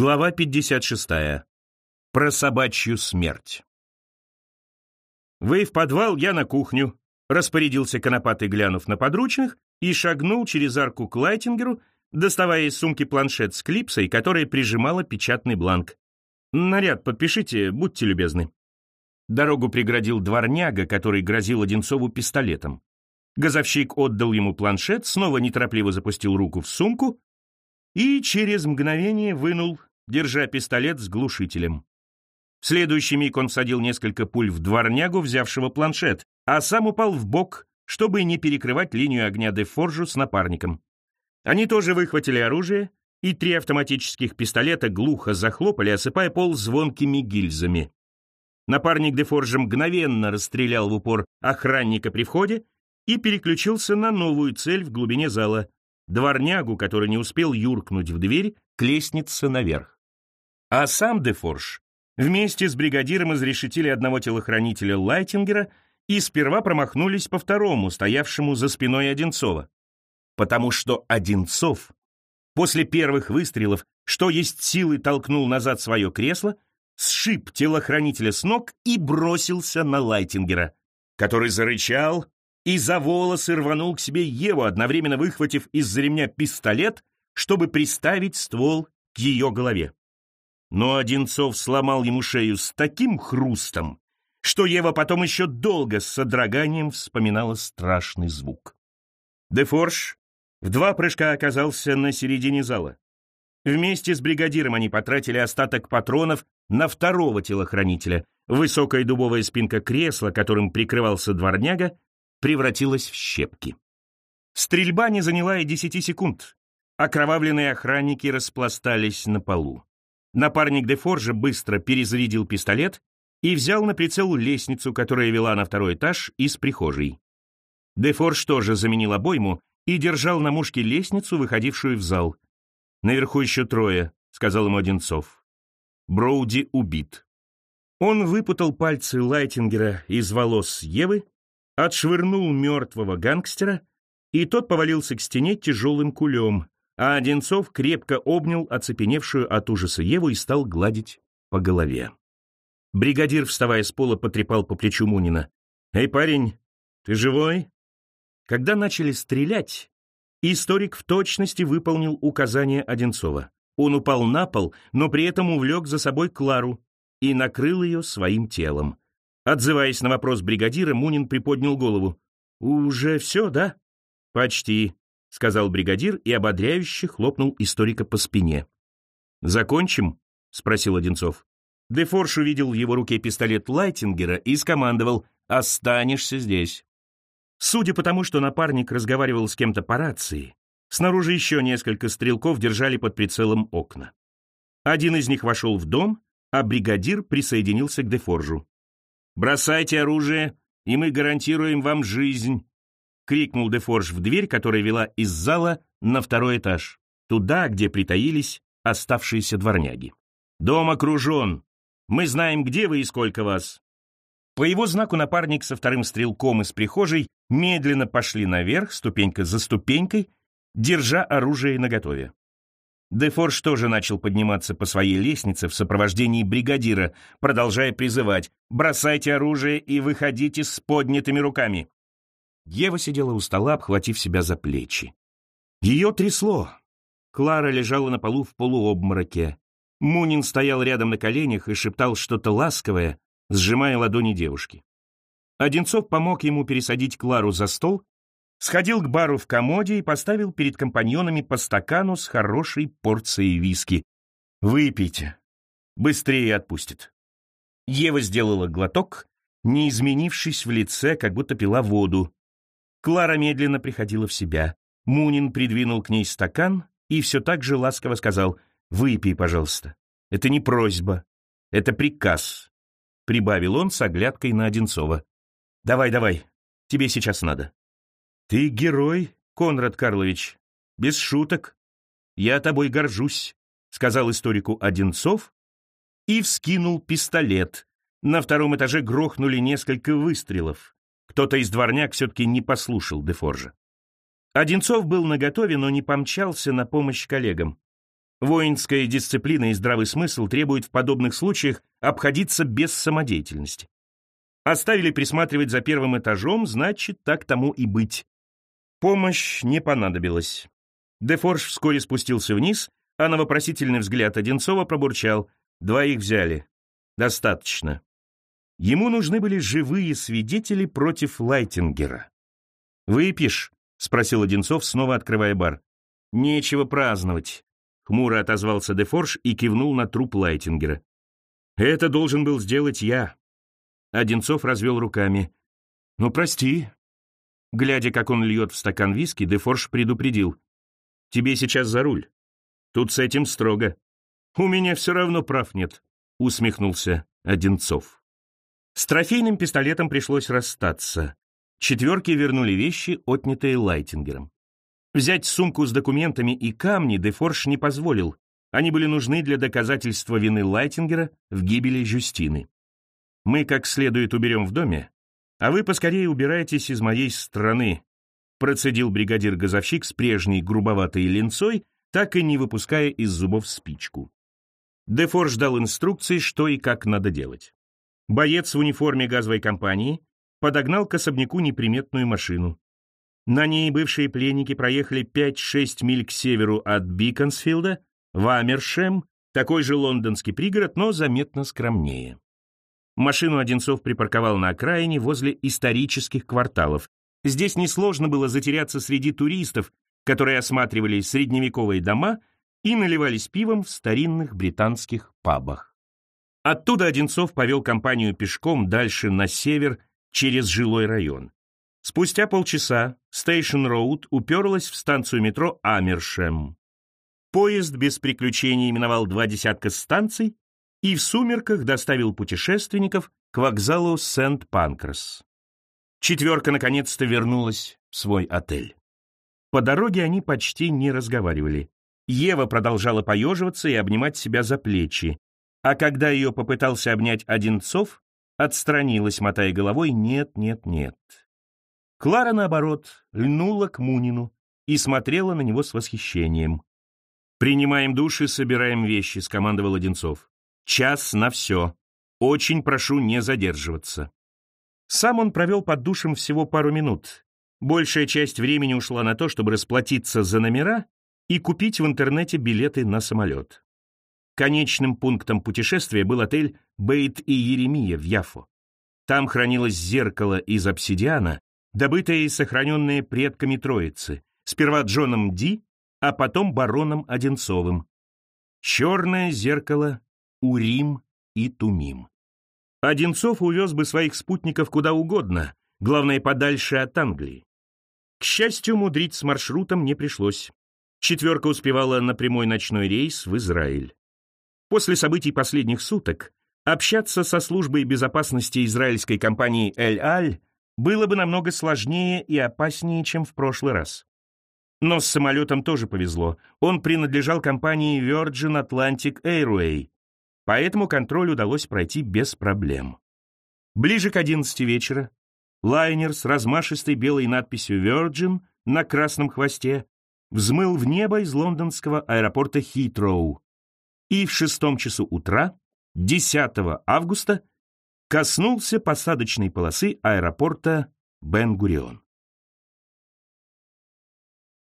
Глава 56. Про собачью смерть. «Вы в подвал, я на кухню», — распорядился Конопатый, глянув на подручных, и шагнул через арку к Лайтингеру, доставая из сумки планшет с клипсой, которая прижимала печатный бланк. «Наряд подпишите, будьте любезны». Дорогу преградил дворняга, который грозил Одинцову пистолетом. Газовщик отдал ему планшет, снова неторопливо запустил руку в сумку и через мгновение вынул, держа пистолет с глушителем. В следующий миг он всадил несколько пуль в дворнягу, взявшего планшет, а сам упал в бок, чтобы не перекрывать линию огня Дефоржу с напарником. Они тоже выхватили оружие, и три автоматических пистолета глухо захлопали, осыпая пол звонкими гильзами. Напарник Дефоржа мгновенно расстрелял в упор охранника при входе и переключился на новую цель в глубине зала дворнягу, который не успел юркнуть в дверь, к лестнице наверх. А сам Дефорж вместе с бригадиром изрешетили одного телохранителя Лайтингера и сперва промахнулись по второму, стоявшему за спиной Одинцова. Потому что Одинцов после первых выстрелов, что есть силы, толкнул назад свое кресло, сшиб телохранителя с ног и бросился на Лайтингера, который зарычал, и за волосы рванул к себе Еву, одновременно выхватив из-за ремня пистолет, чтобы приставить ствол к ее голове. Но Одинцов сломал ему шею с таким хрустом, что Ева потом еще долго с содроганием вспоминала страшный звук. Дефорж в два прыжка оказался на середине зала. Вместе с бригадиром они потратили остаток патронов на второго телохранителя. Высокая дубовая спинка кресла, которым прикрывался дворняга, превратилась в щепки. Стрельба не заняла и десяти секунд. Окровавленные охранники распластались на полу. Напарник Дефоржа быстро перезарядил пистолет и взял на прицел лестницу, которая вела на второй этаж из прихожей. Дефорж тоже заменил обойму и держал на мушке лестницу, выходившую в зал. «Наверху еще трое», — сказал ему Одинцов. Броуди убит. Он выпутал пальцы Лайтингера из волос Евы отшвырнул мертвого гангстера, и тот повалился к стене тяжелым кулем, а Одинцов крепко обнял оцепеневшую от ужаса Еву и стал гладить по голове. Бригадир, вставая с пола, потрепал по плечу Мунина. «Эй, парень, ты живой?» Когда начали стрелять, историк в точности выполнил указание Одинцова. Он упал на пол, но при этом увлек за собой Клару и накрыл ее своим телом. Отзываясь на вопрос бригадира, Мунин приподнял голову. «Уже все, да?» «Почти», — сказал бригадир и ободряюще хлопнул историка по спине. «Закончим?» — спросил Одинцов. Дефорш увидел в его руке пистолет Лайтингера и скомандовал «Останешься здесь». Судя по тому, что напарник разговаривал с кем-то по рации, снаружи еще несколько стрелков держали под прицелом окна. Один из них вошел в дом, а бригадир присоединился к Дефоржу. «Бросайте оружие, и мы гарантируем вам жизнь!» — крикнул Дефорж в дверь, которая вела из зала на второй этаж, туда, где притаились оставшиеся дворняги. «Дом окружен. Мы знаем, где вы и сколько вас». По его знаку напарник со вторым стрелком из прихожей медленно пошли наверх, ступенька за ступенькой, держа оружие наготове. Дефорж тоже начал подниматься по своей лестнице в сопровождении бригадира, продолжая призывать «бросайте оружие и выходите с поднятыми руками». Ева сидела у стола, обхватив себя за плечи. Ее трясло. Клара лежала на полу в полуобмороке. Мунин стоял рядом на коленях и шептал что-то ласковое, сжимая ладони девушки. Одинцов помог ему пересадить Клару за стол сходил к бару в комоде и поставил перед компаньонами по стакану с хорошей порцией виски. «Выпейте. Быстрее отпустит». Ева сделала глоток, не изменившись в лице, как будто пила воду. Клара медленно приходила в себя. Мунин придвинул к ней стакан и все так же ласково сказал «Выпей, пожалуйста. Это не просьба, это приказ», — прибавил он с оглядкой на Одинцова. «Давай, давай, тебе сейчас надо». «Ты герой, Конрад Карлович, без шуток. Я тобой горжусь», — сказал историку Одинцов и вскинул пистолет. На втором этаже грохнули несколько выстрелов. Кто-то из дворняк все-таки не послушал Дефоржа. Одинцов был наготове, но не помчался на помощь коллегам. Воинская дисциплина и здравый смысл требуют в подобных случаях обходиться без самодеятельности. Оставили присматривать за первым этажом, значит, так тому и быть. Помощь не понадобилась. Дефорж вскоре спустился вниз, а на вопросительный взгляд Одинцова пробурчал. Двоих взяли. Достаточно. Ему нужны были живые свидетели против Лайтингера. «Выпьешь?» — спросил Одинцов, снова открывая бар. «Нечего праздновать», — хмуро отозвался Дефорж и кивнул на труп Лайтингера. «Это должен был сделать я». Одинцов развел руками. «Ну, прости, Глядя, как он льет в стакан виски, Дефорж предупредил. «Тебе сейчас за руль. Тут с этим строго». «У меня все равно прав нет», — усмехнулся Одинцов. С трофейным пистолетом пришлось расстаться. Четверки вернули вещи, отнятые Лайтингером. Взять сумку с документами и камни Дефорж не позволил. Они были нужны для доказательства вины Лайтингера в гибели Жюстины. Мы как следует уберем в доме, «А вы поскорее убирайтесь из моей страны», процедил бригадир-газовщик с прежней грубоватой линцой, так и не выпуская из зубов спичку. Дефор ждал инструкций, что и как надо делать. Боец в униформе газовой компании подогнал к особняку неприметную машину. На ней бывшие пленники проехали 5-6 миль к северу от Биконсфилда, в Амершем, такой же лондонский пригород, но заметно скромнее. Машину Одинцов припарковал на окраине возле исторических кварталов. Здесь несложно было затеряться среди туристов, которые осматривали средневековые дома и наливались пивом в старинных британских пабах. Оттуда Одинцов повел компанию пешком дальше на север через жилой район. Спустя полчаса Стейшн Роуд уперлась в станцию метро Амершем. Поезд без приключений миновал два десятка станций и в сумерках доставил путешественников к вокзалу Сент-Панкрас. Четверка наконец-то вернулась в свой отель. По дороге они почти не разговаривали. Ева продолжала поеживаться и обнимать себя за плечи, а когда ее попытался обнять Одинцов, отстранилась, мотая головой «нет, нет, нет». Клара, наоборот, льнула к Мунину и смотрела на него с восхищением. «Принимаем душ и собираем вещи», — скомандовал Одинцов. Час на все. Очень прошу не задерживаться. Сам он провел под душем всего пару минут. Большая часть времени ушла на то, чтобы расплатиться за номера и купить в интернете билеты на самолет. Конечным пунктом путешествия был отель «Бейт и Еремия» в Яфо. Там хранилось зеркало из обсидиана, добытое и сохраненное предками Троицы, сперва Джоном Ди, а потом бароном Одинцовым. Черное зеркало Урим и Тумим. Одинцов увез бы своих спутников куда угодно, главное, подальше от Англии. К счастью, мудрить с маршрутом не пришлось. Четверка успевала на прямой ночной рейс в Израиль. После событий последних суток общаться со службой безопасности израильской компании «Эль-Аль» было бы намного сложнее и опаснее, чем в прошлый раз. Но с самолетом тоже повезло. Он принадлежал компании Virgin Atlantic Airway, поэтому контроль удалось пройти без проблем. Ближе к 11 вечера лайнер с размашистой белой надписью Virgin на красном хвосте взмыл в небо из лондонского аэропорта Хитроу и в шестом часу утра, 10 августа, коснулся посадочной полосы аэропорта Бен-Гурион.